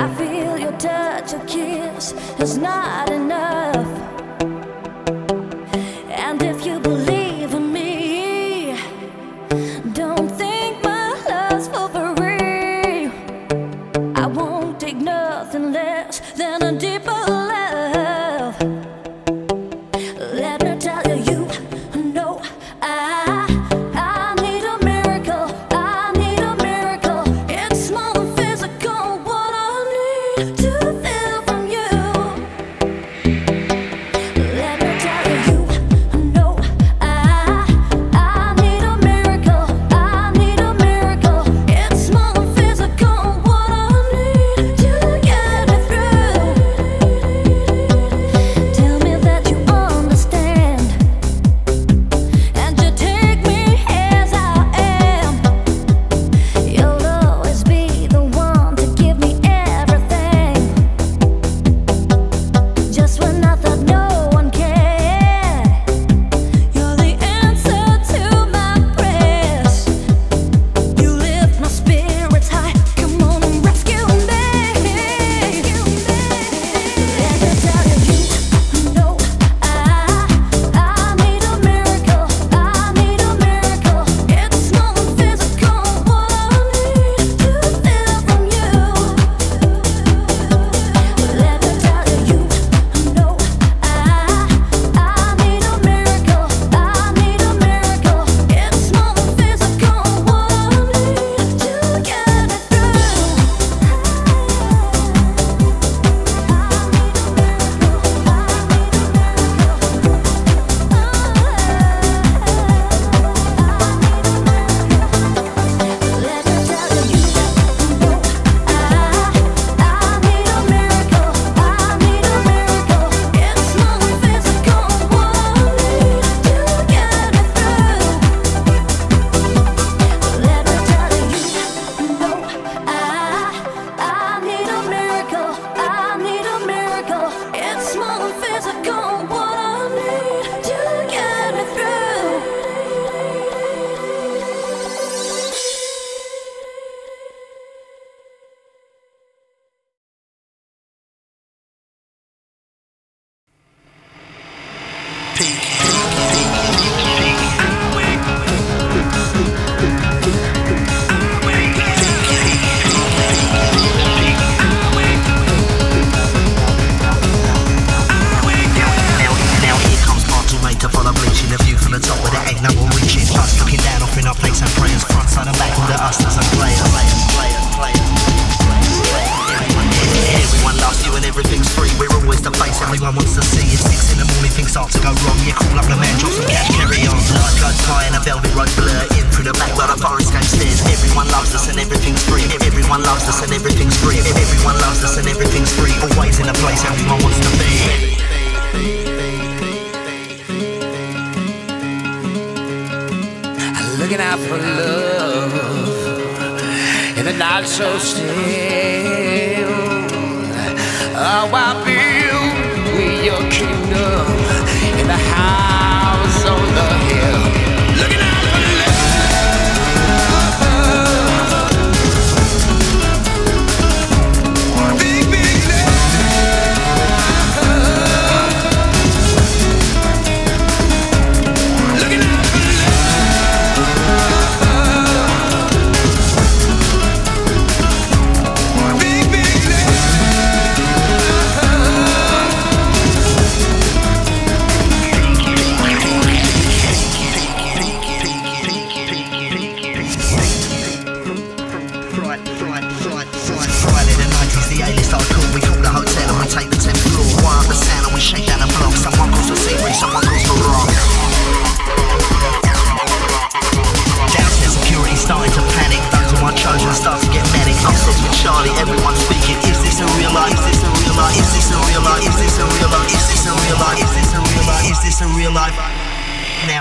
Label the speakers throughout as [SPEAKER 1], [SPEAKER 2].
[SPEAKER 1] I feel your touch, your kiss. It's not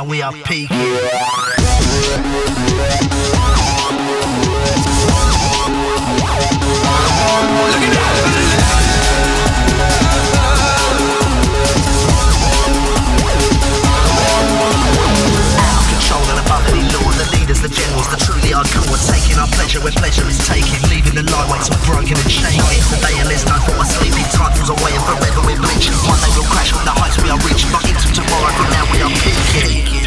[SPEAKER 1] we are
[SPEAKER 2] peaking. as the generals the truly are cowards Taking our pleasure where pleasure is taken. Leaving the lightweights all broken and shaken. Today and there's no thought of sleeping. Time away and forever we're bleaching. One day we'll crash on the heights we are reaching. But into tomorrow for now we are peaking.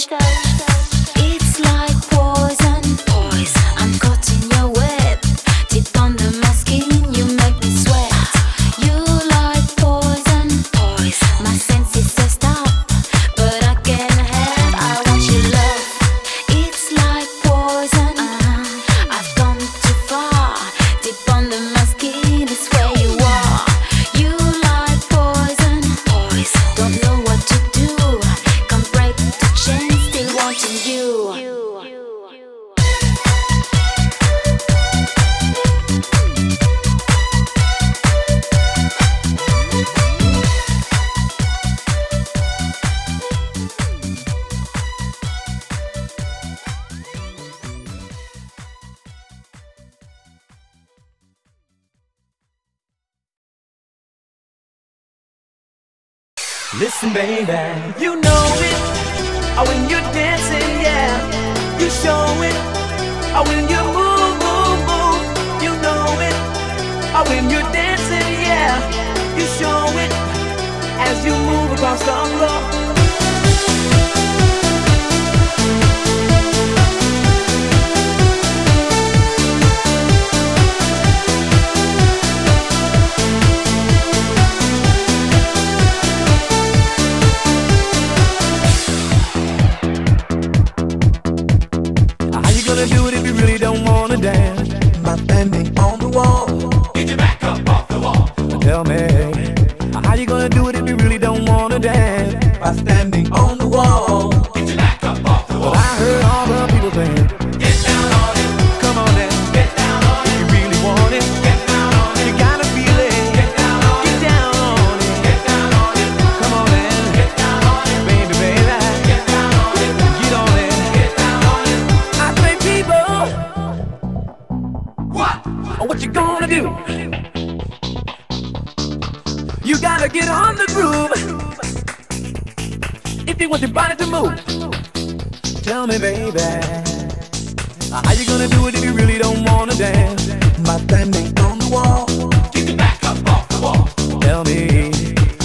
[SPEAKER 2] It's like poison. if you want your body to move. Tell me, baby, how you gonna do it if you really don't wanna dance? My thing on the wall. Take it back up off the wall. Tell me,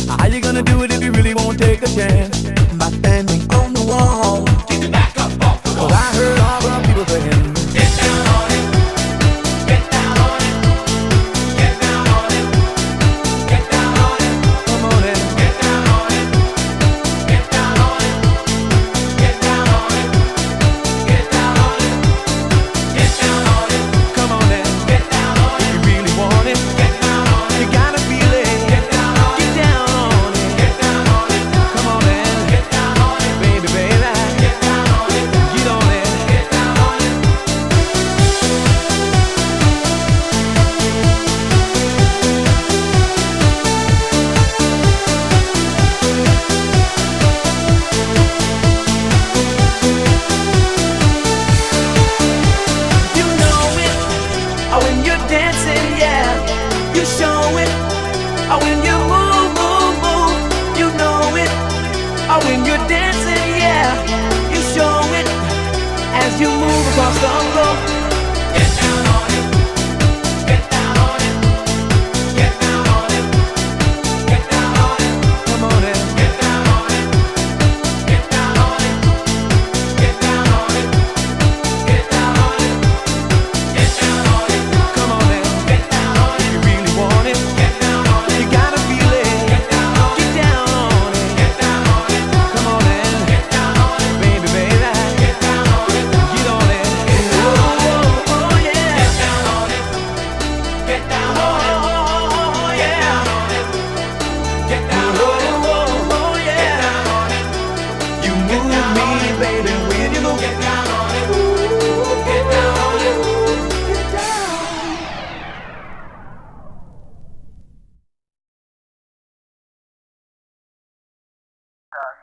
[SPEAKER 2] how you gonna do it if you really won't take a chance? Your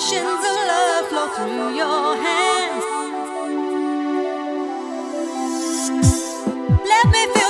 [SPEAKER 3] oceans of love flow through your hands. Let me feel.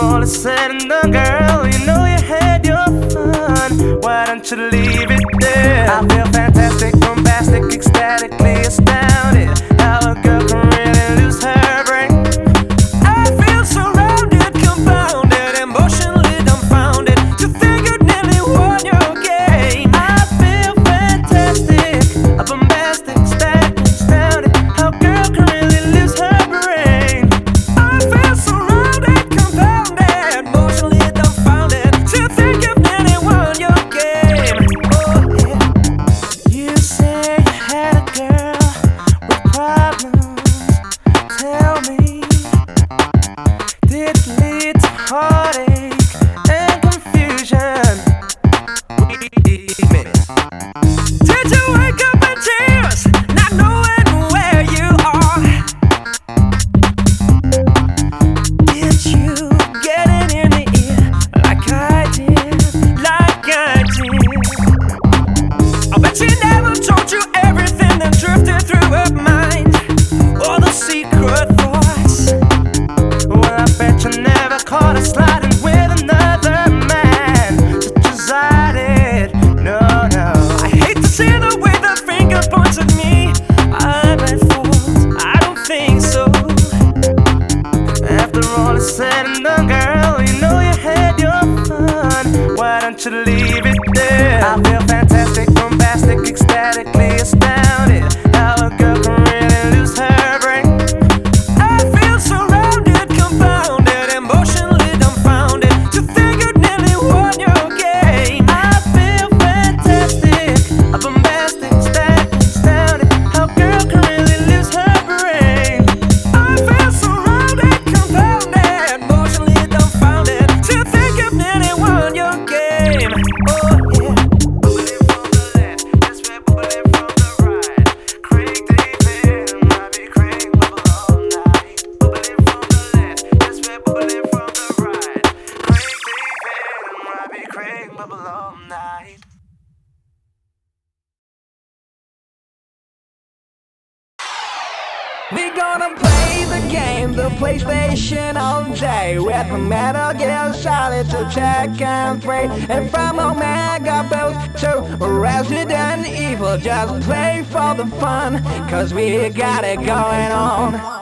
[SPEAKER 4] All is said and done, girl,
[SPEAKER 5] We gonna play the game, the PlayStation all day. With the Metal Gear Solid to Tekken 3 And from Omega Boost to Resident Evil. Just play for the fun, cause we got it going on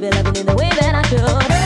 [SPEAKER 6] It loving in the way that I should.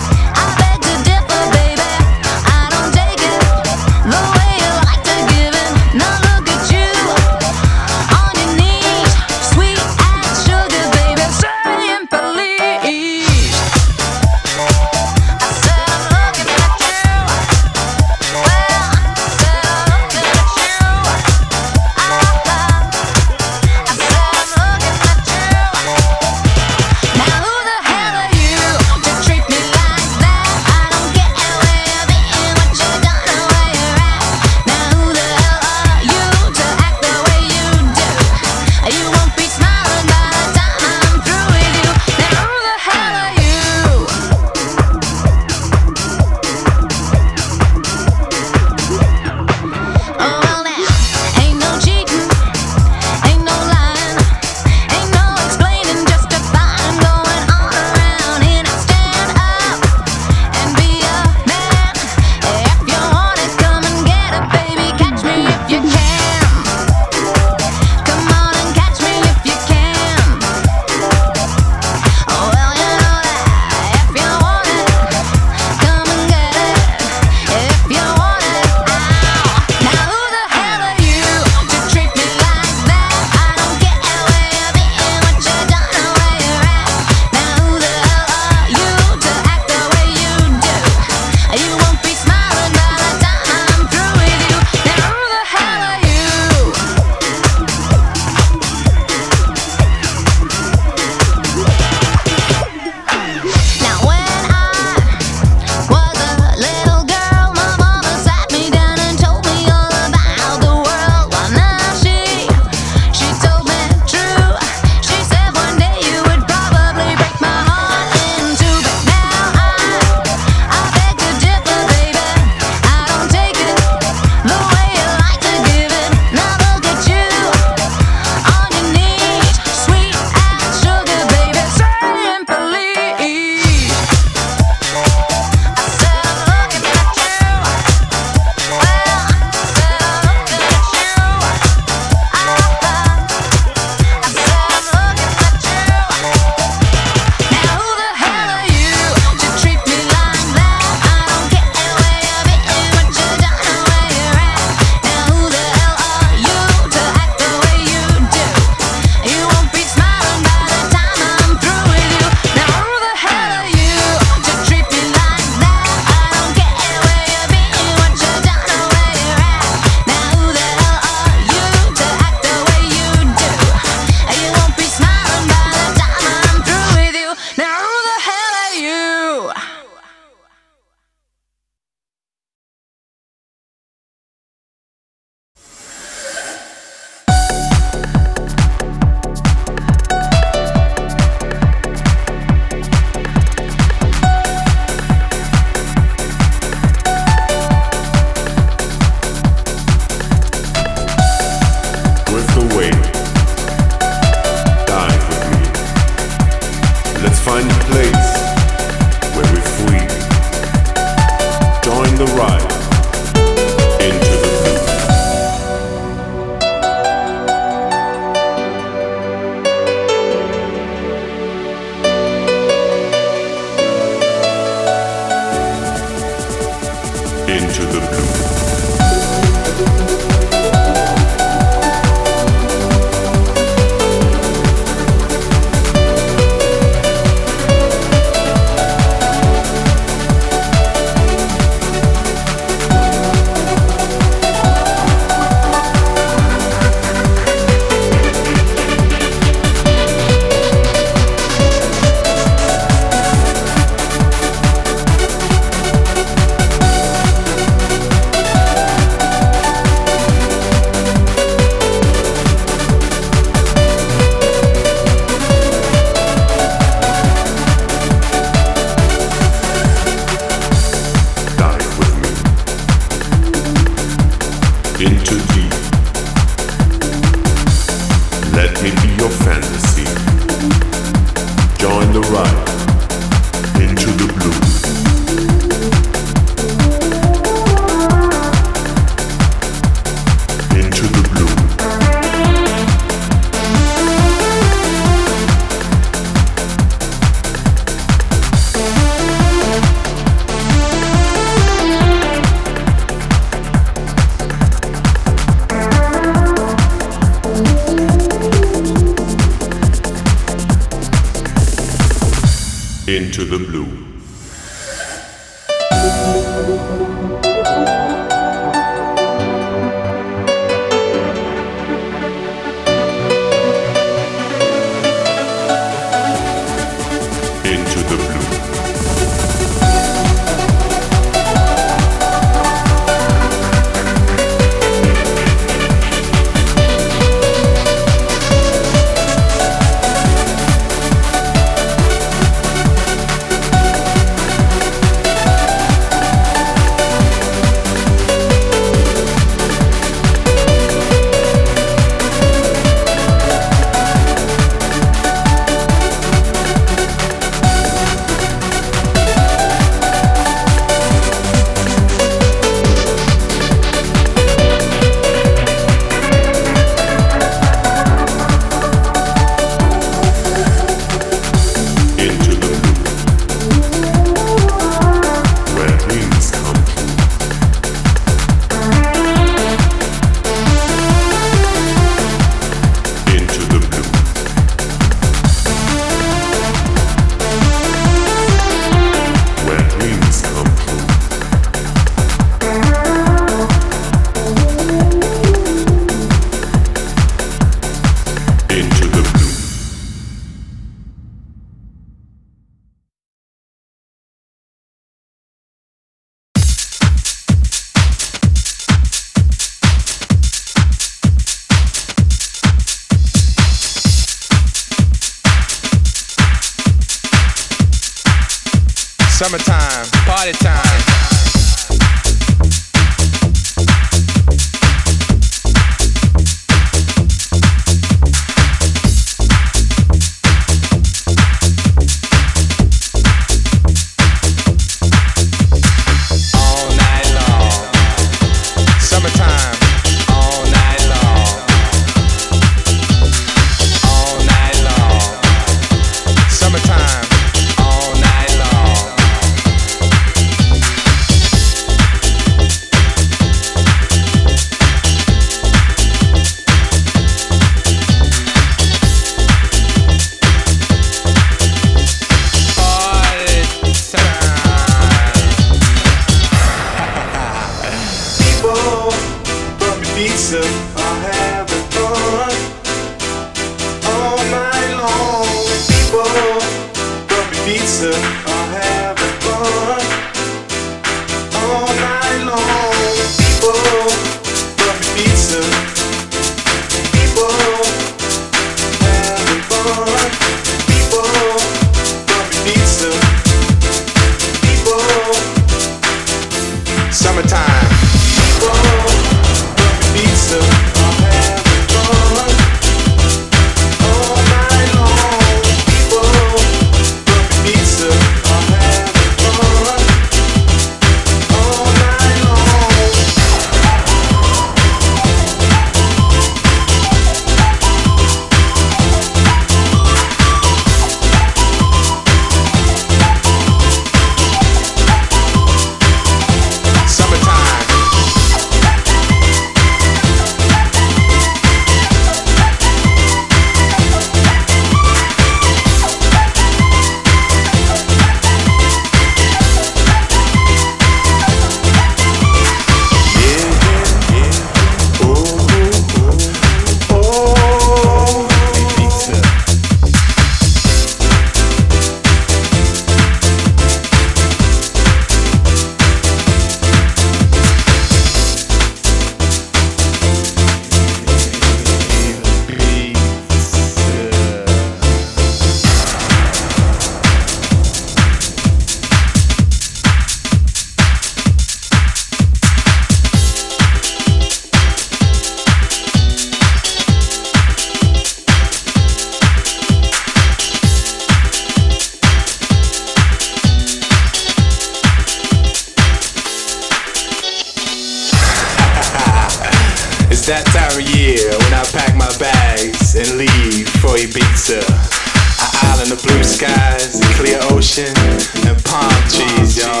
[SPEAKER 4] Ocean, and palm trees, y'all.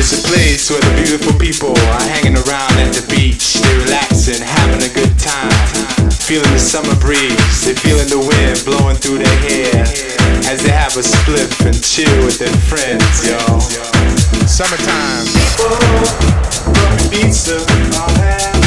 [SPEAKER 4] It's a place where the beautiful people are hanging around at the beach. They're relaxing, having a good time. Feeling the summer breeze, they're feeling the wind blowing through their hair. As they have a spliff and chill with their friends, y'all. Summertime. People from having